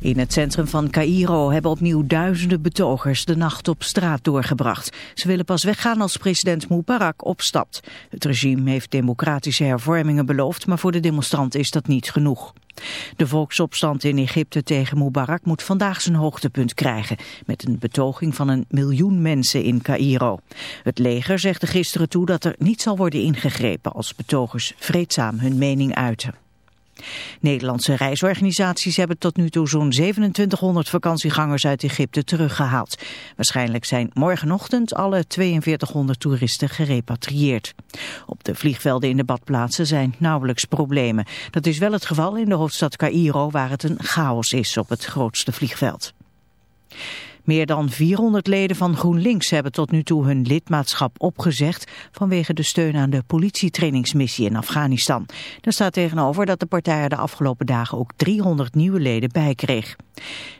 In het centrum van Cairo hebben opnieuw duizenden betogers de nacht op straat doorgebracht. Ze willen pas weggaan als president Mubarak opstapt. Het regime heeft democratische hervormingen beloofd, maar voor de demonstranten is dat niet genoeg. De volksopstand in Egypte tegen Mubarak moet vandaag zijn hoogtepunt krijgen, met een betoging van een miljoen mensen in Cairo. Het leger zegt er gisteren toe dat er niet zal worden ingegrepen als betogers vreedzaam hun mening uiten. Nederlandse reisorganisaties hebben tot nu toe zo'n 2700 vakantiegangers uit Egypte teruggehaald. Waarschijnlijk zijn morgenochtend alle 4200 toeristen gerepatrieerd. Op de vliegvelden in de badplaatsen zijn nauwelijks problemen. Dat is wel het geval in de hoofdstad Cairo waar het een chaos is op het grootste vliegveld. Meer dan 400 leden van GroenLinks hebben tot nu toe hun lidmaatschap opgezegd vanwege de steun aan de politietrainingsmissie in Afghanistan. Daar staat tegenover dat de partij er de afgelopen dagen ook 300 nieuwe leden bij kreeg.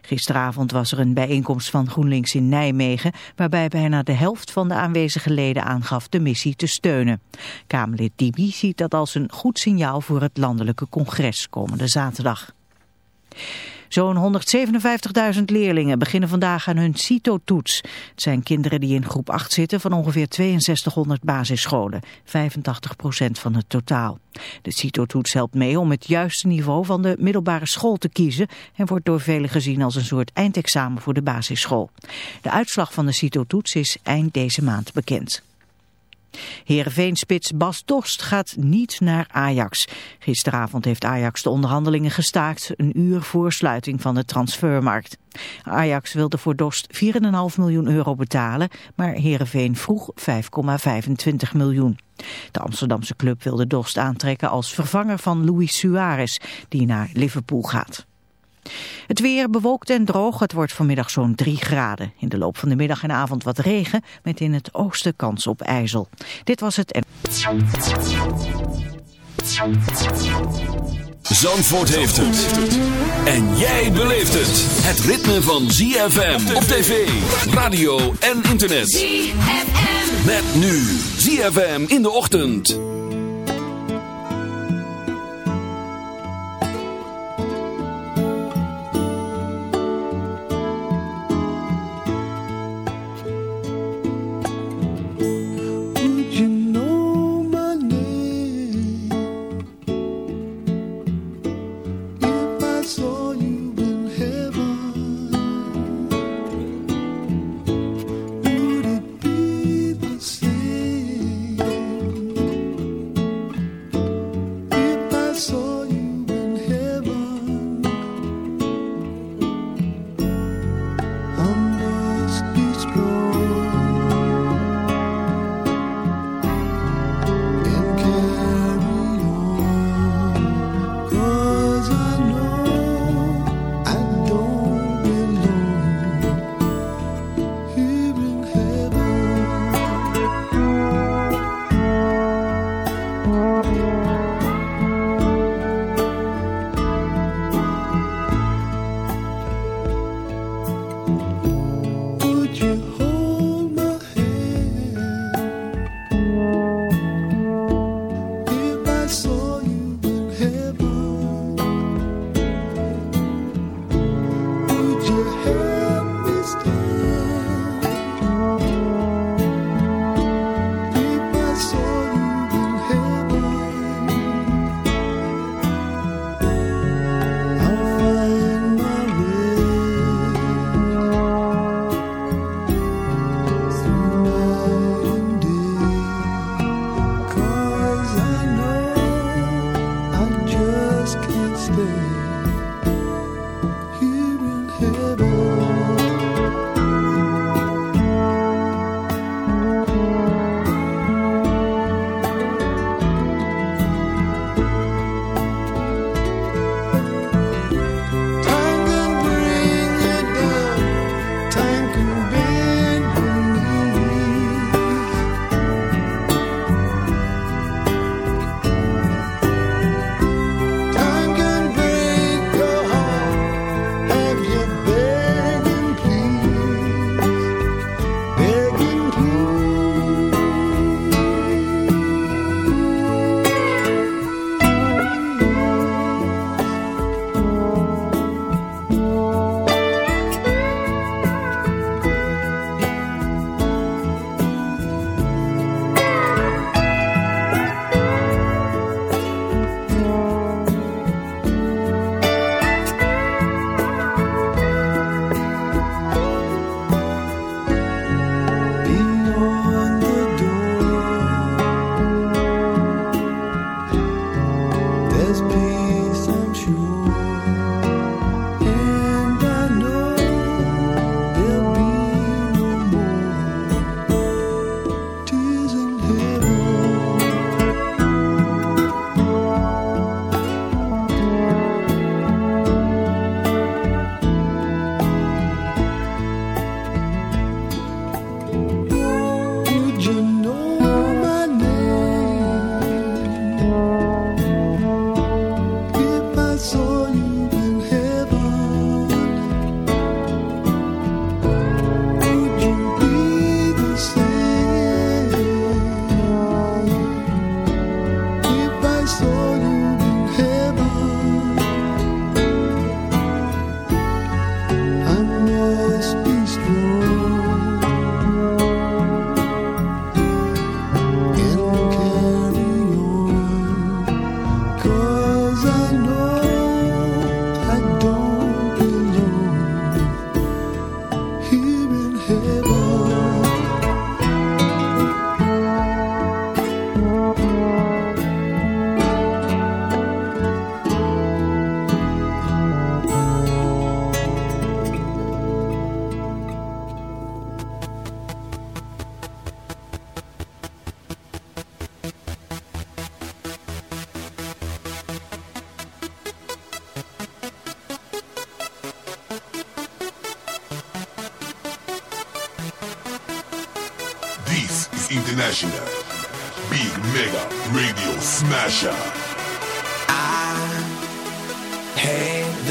Gisteravond was er een bijeenkomst van GroenLinks in Nijmegen waarbij bijna de helft van de aanwezige leden aangaf de missie te steunen. Kamerlid Dibi ziet dat als een goed signaal voor het landelijke congres komende zaterdag. Zo'n 157.000 leerlingen beginnen vandaag aan hun CITO-toets. Het zijn kinderen die in groep 8 zitten van ongeveer 6200 basisscholen, 85% van het totaal. De CITO-toets helpt mee om het juiste niveau van de middelbare school te kiezen en wordt door velen gezien als een soort eindexamen voor de basisschool. De uitslag van de CITO-toets is eind deze maand bekend. Heerenveen-spits Bas Dost gaat niet naar Ajax. Gisteravond heeft Ajax de onderhandelingen gestaakt, een uur voor sluiting van de transfermarkt. Ajax wilde voor Dost 4,5 miljoen euro betalen, maar Heerenveen vroeg 5,25 miljoen. De Amsterdamse club wilde Dost aantrekken als vervanger van Luis Suarez, die naar Liverpool gaat. Het weer bewolkt en droog. Het wordt vanmiddag zo'n 3 graden. In de loop van de middag en avond wat regen, met in het oosten kans op ijzel. Dit was het... Zandvoort heeft het. En jij beleeft het. Het ritme van ZFM op tv, radio en internet. ZFM. Met nu ZFM in de ochtend.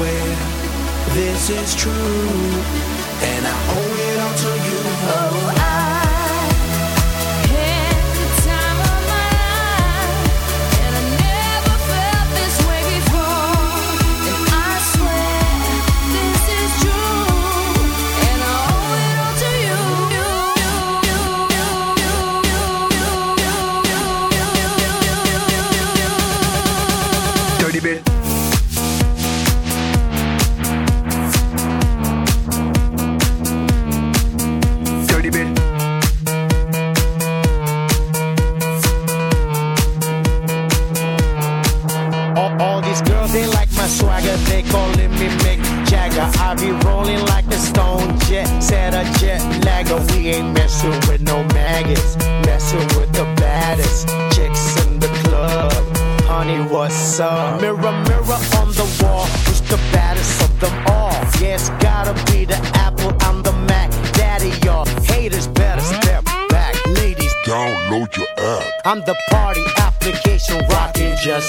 swear this is true, and I hope.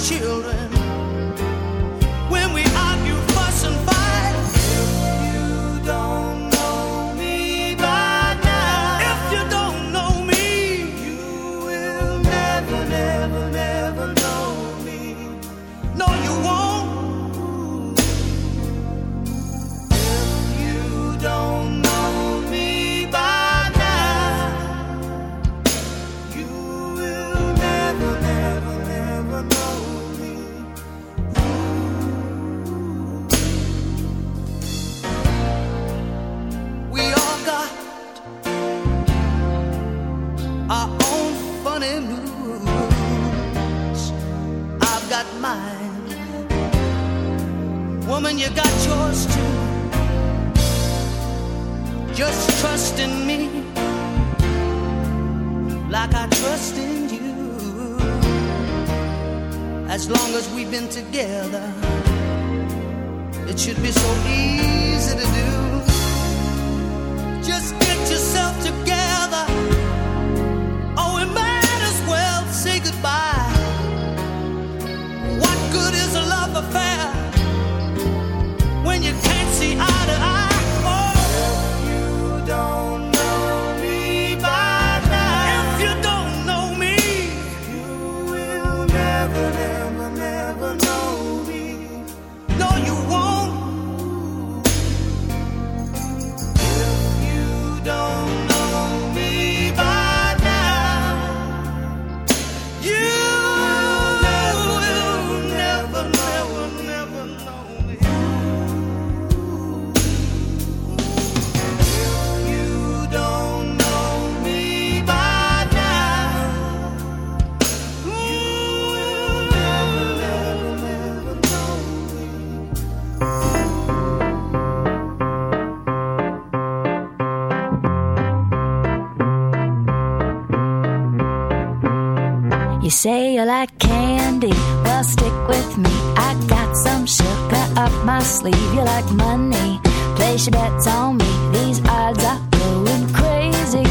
children. sleeve. You like money, place your bets on me. These odds are going crazy.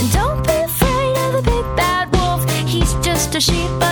And don't be afraid of the big bad wolf, he's just a sheep.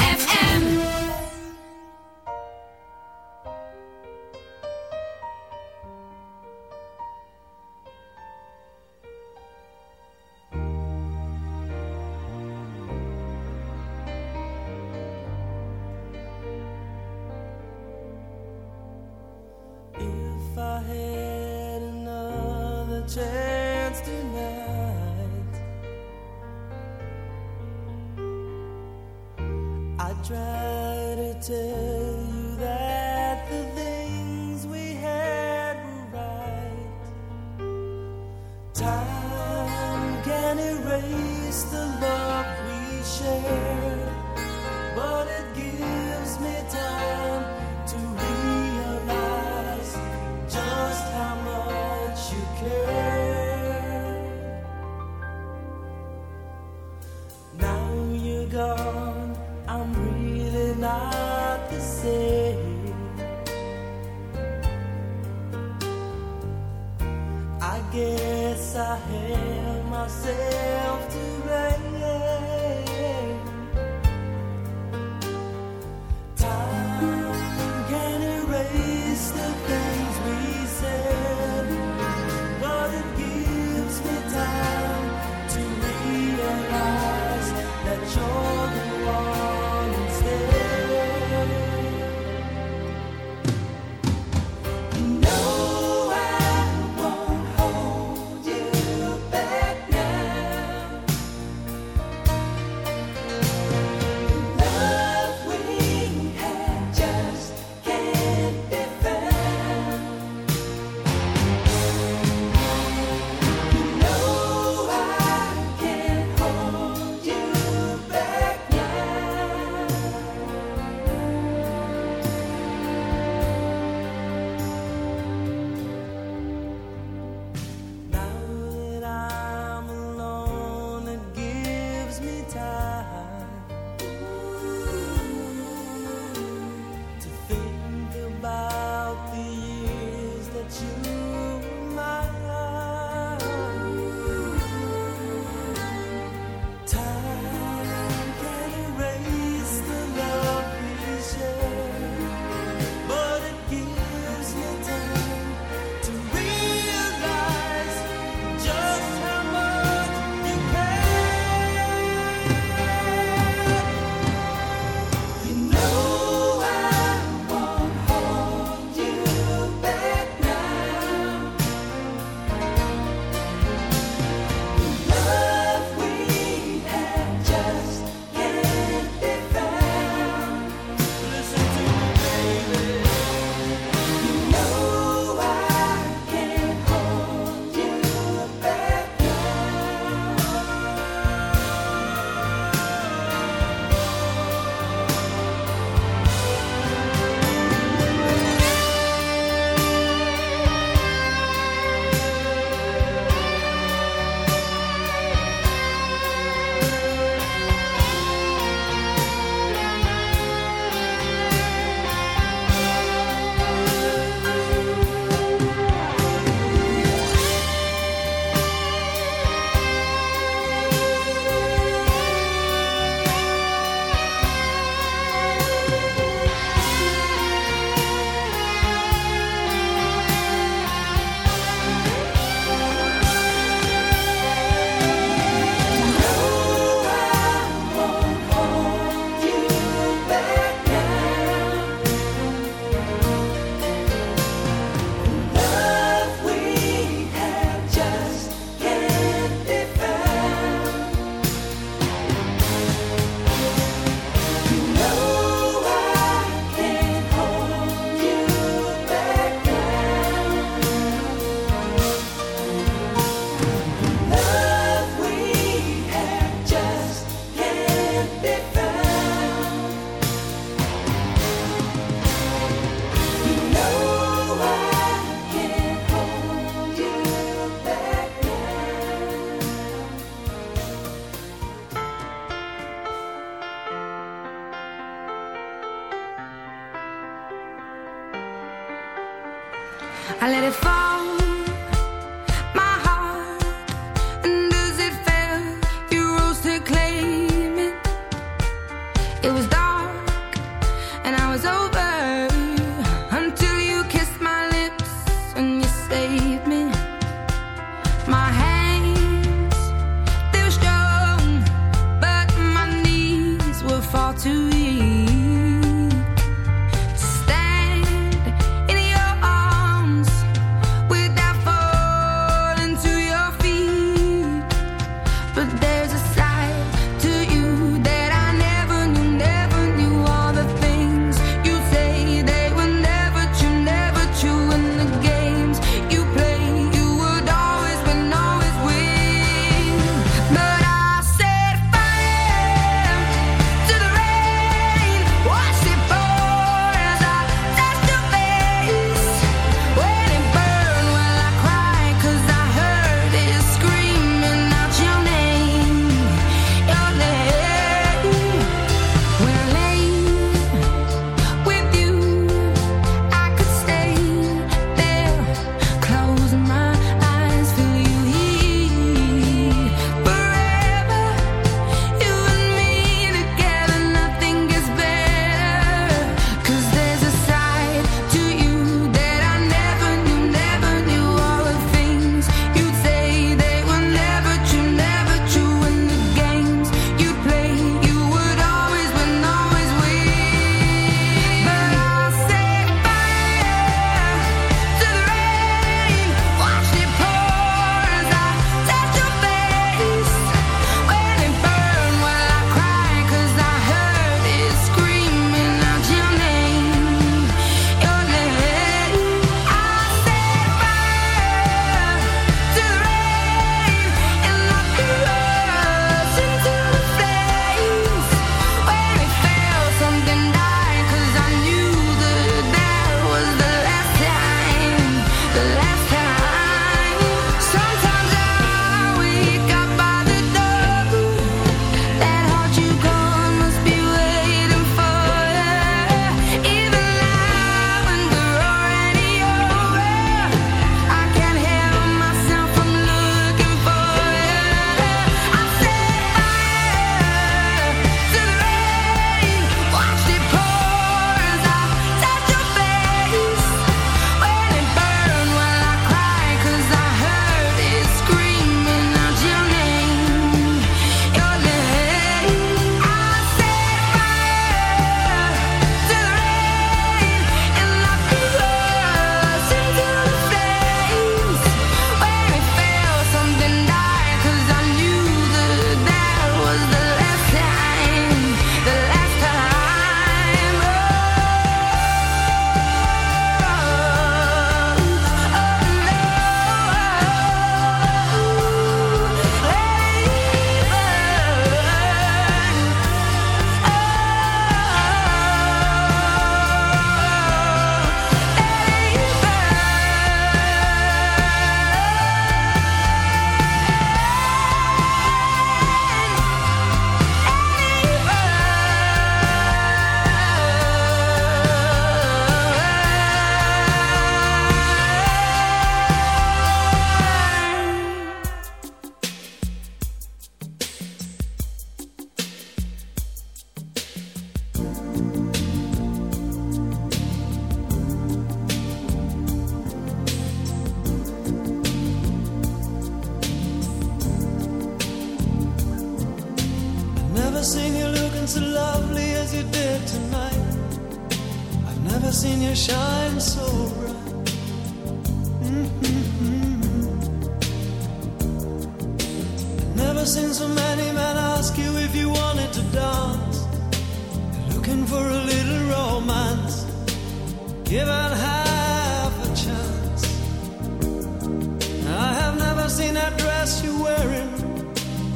Dress you're wearing.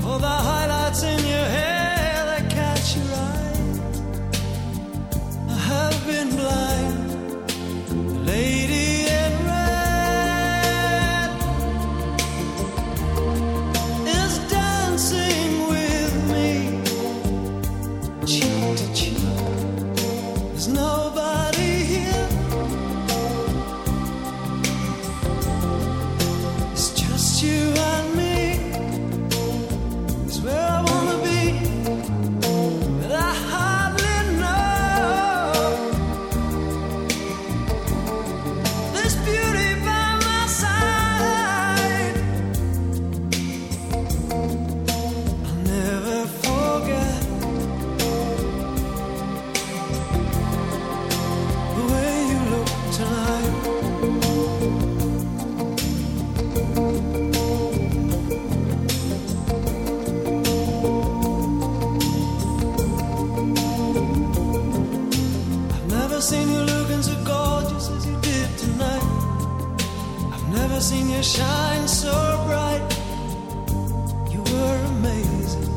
All the highlights in your hair shine so bright. You were amazing.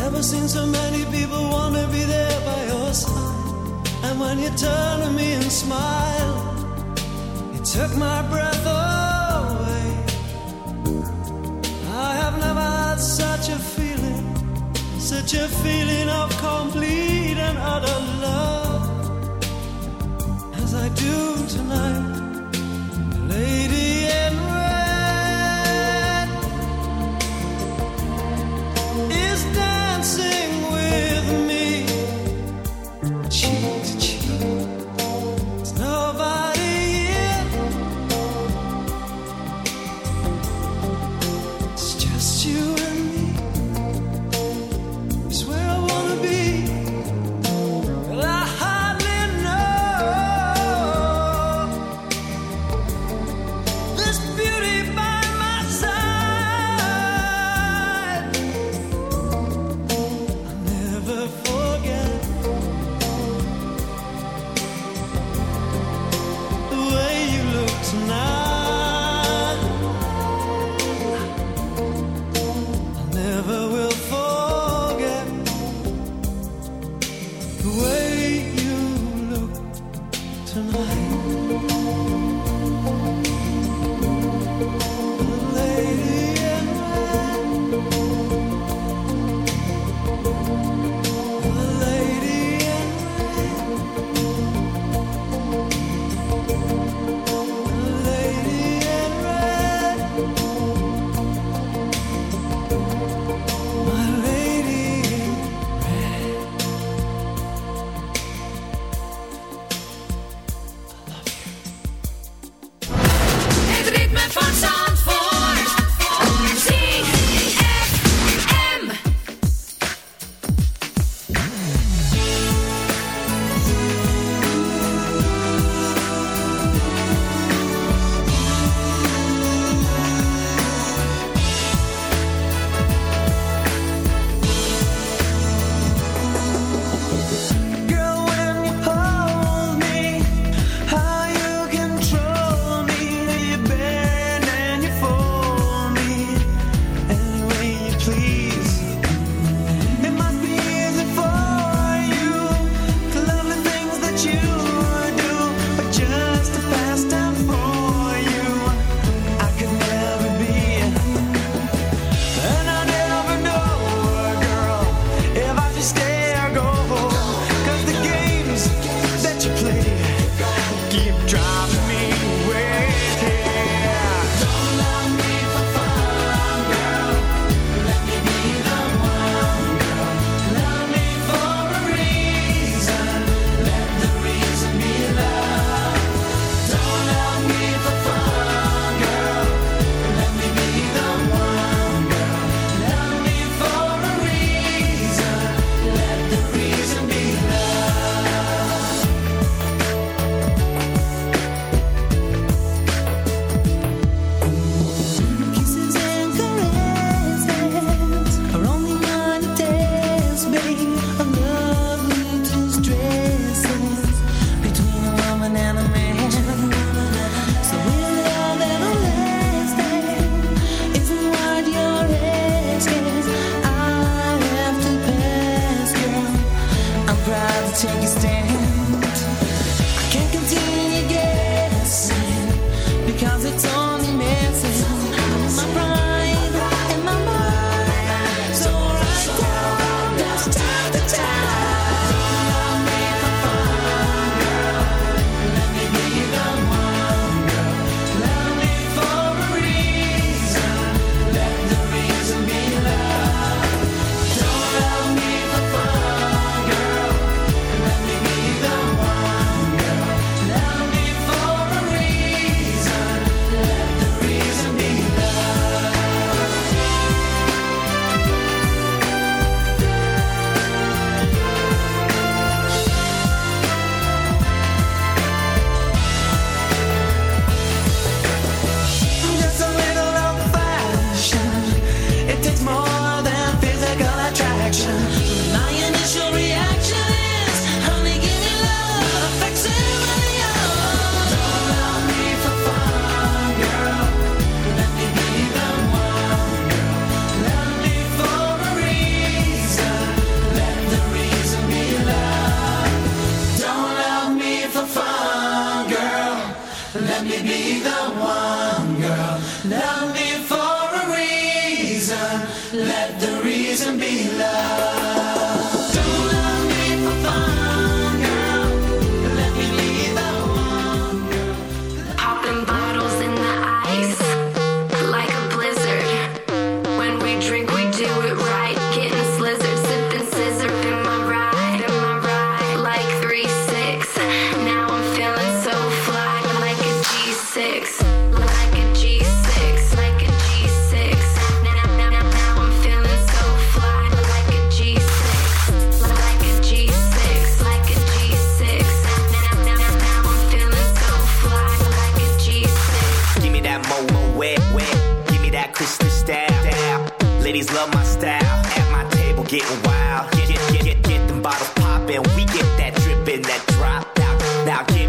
Never seen so many people wanna be there by your side. And when you turn to me and smile, it took my breath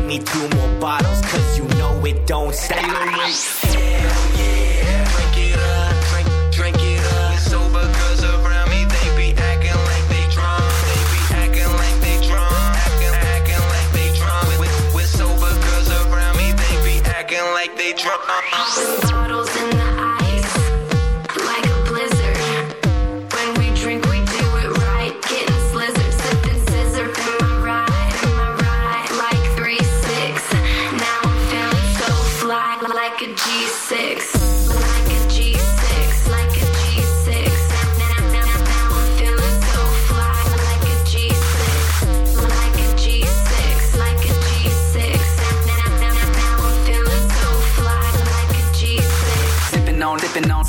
me two more bottles, cause you know it don't stop. Hell yeah, drink it up, drink, it up. Around me they be acting like they drunk. They be acting like they drunk, acting, acting like they drunk. Around me they be acting like they drunk.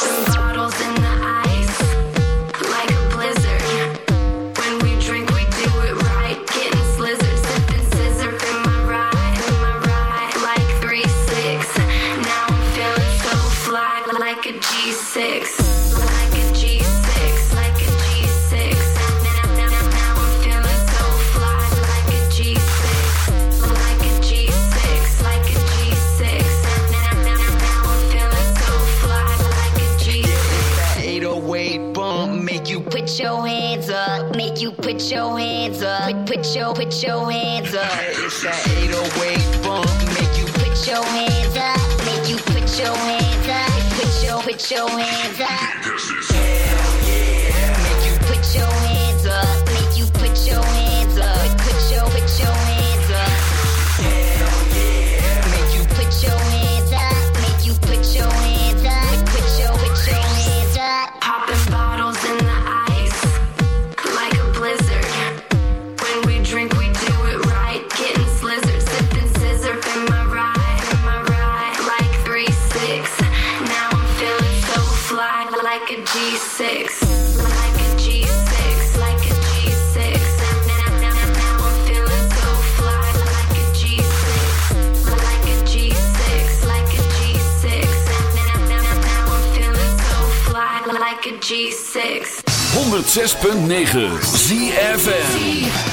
Bottles weight oh bump, make you put your hands up, make you put your hands up, put, your put your hands up. It's that 808 bump, make you put your hands up, make you put your hands up, put your put your hands up. Hell yeah, make you put your 106.9 ZFN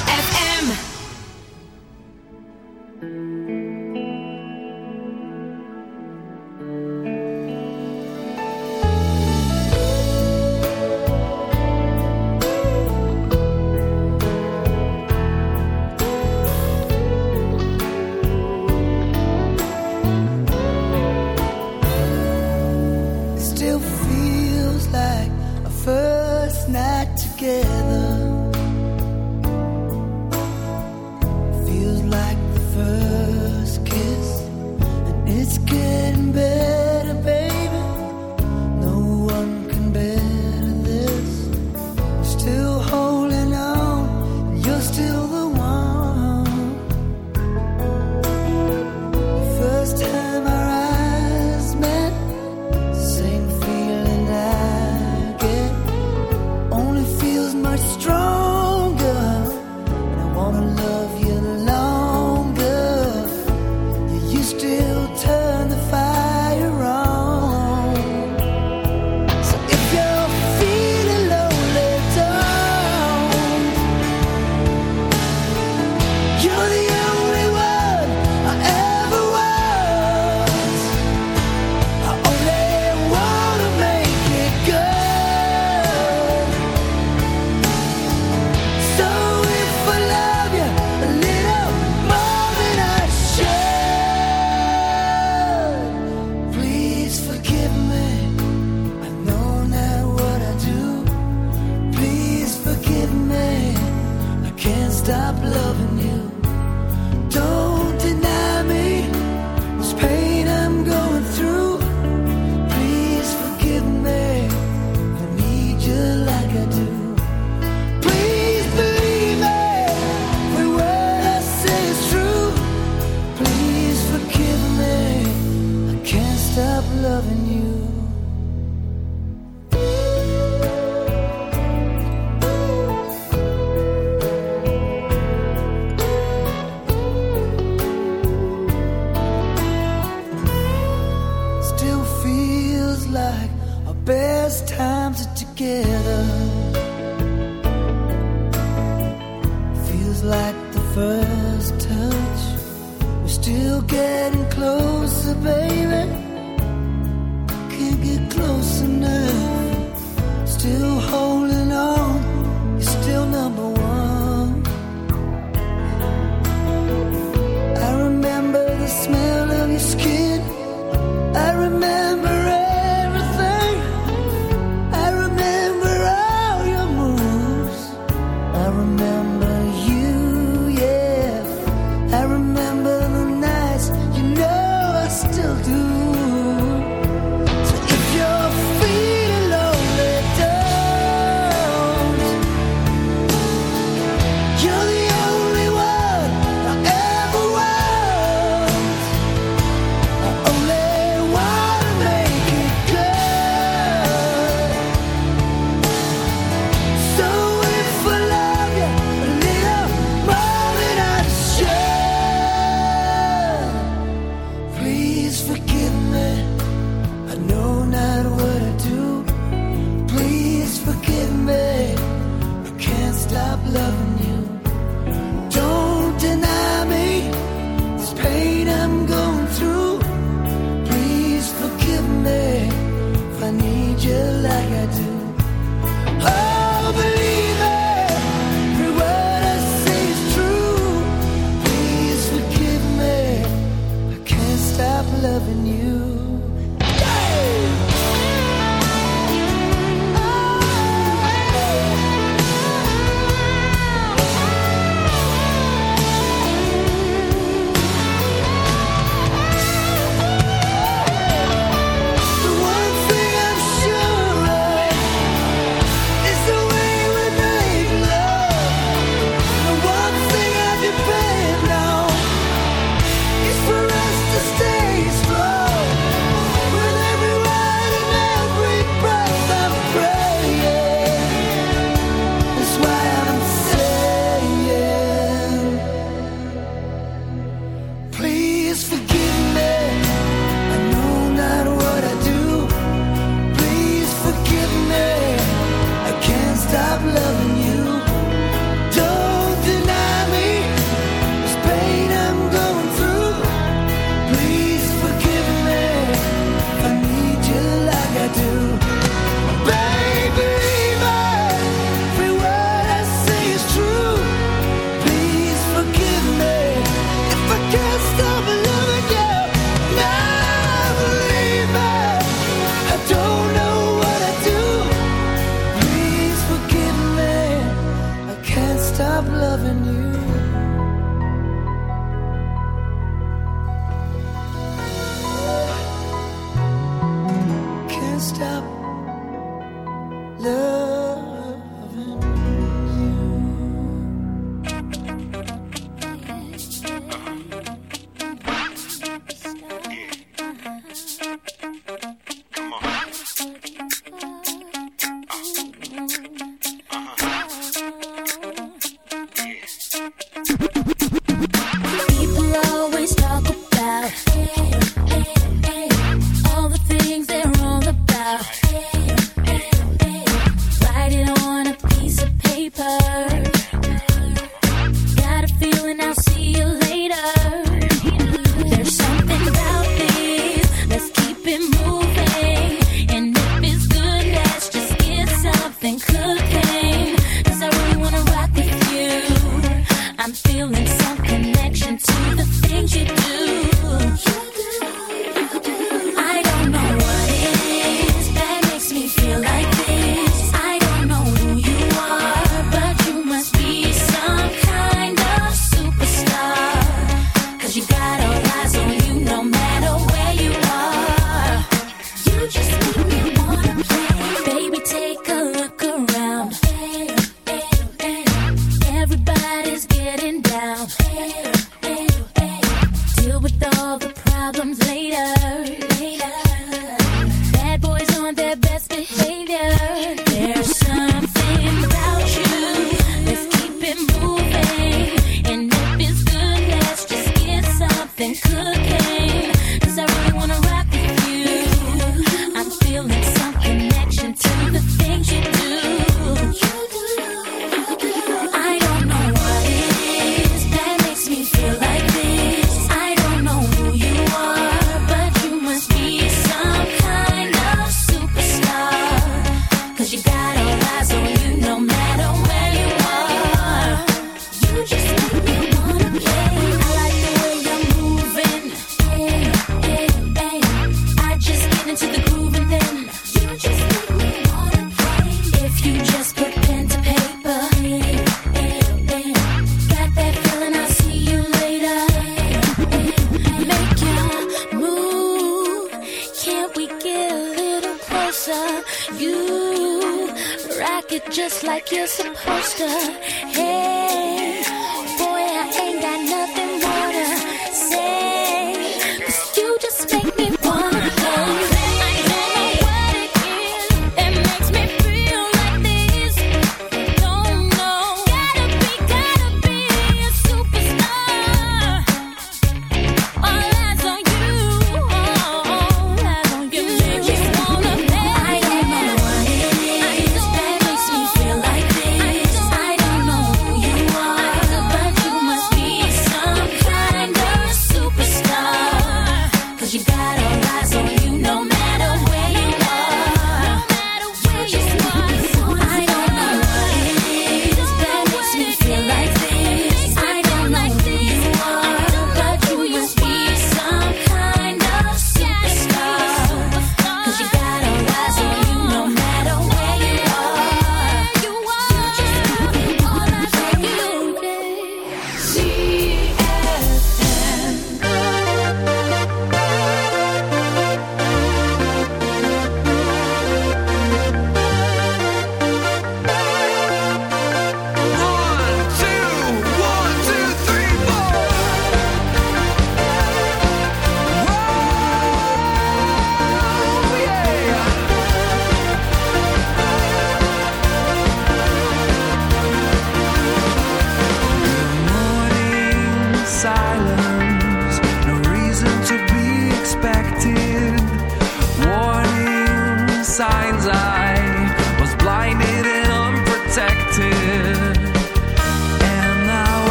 And cooking.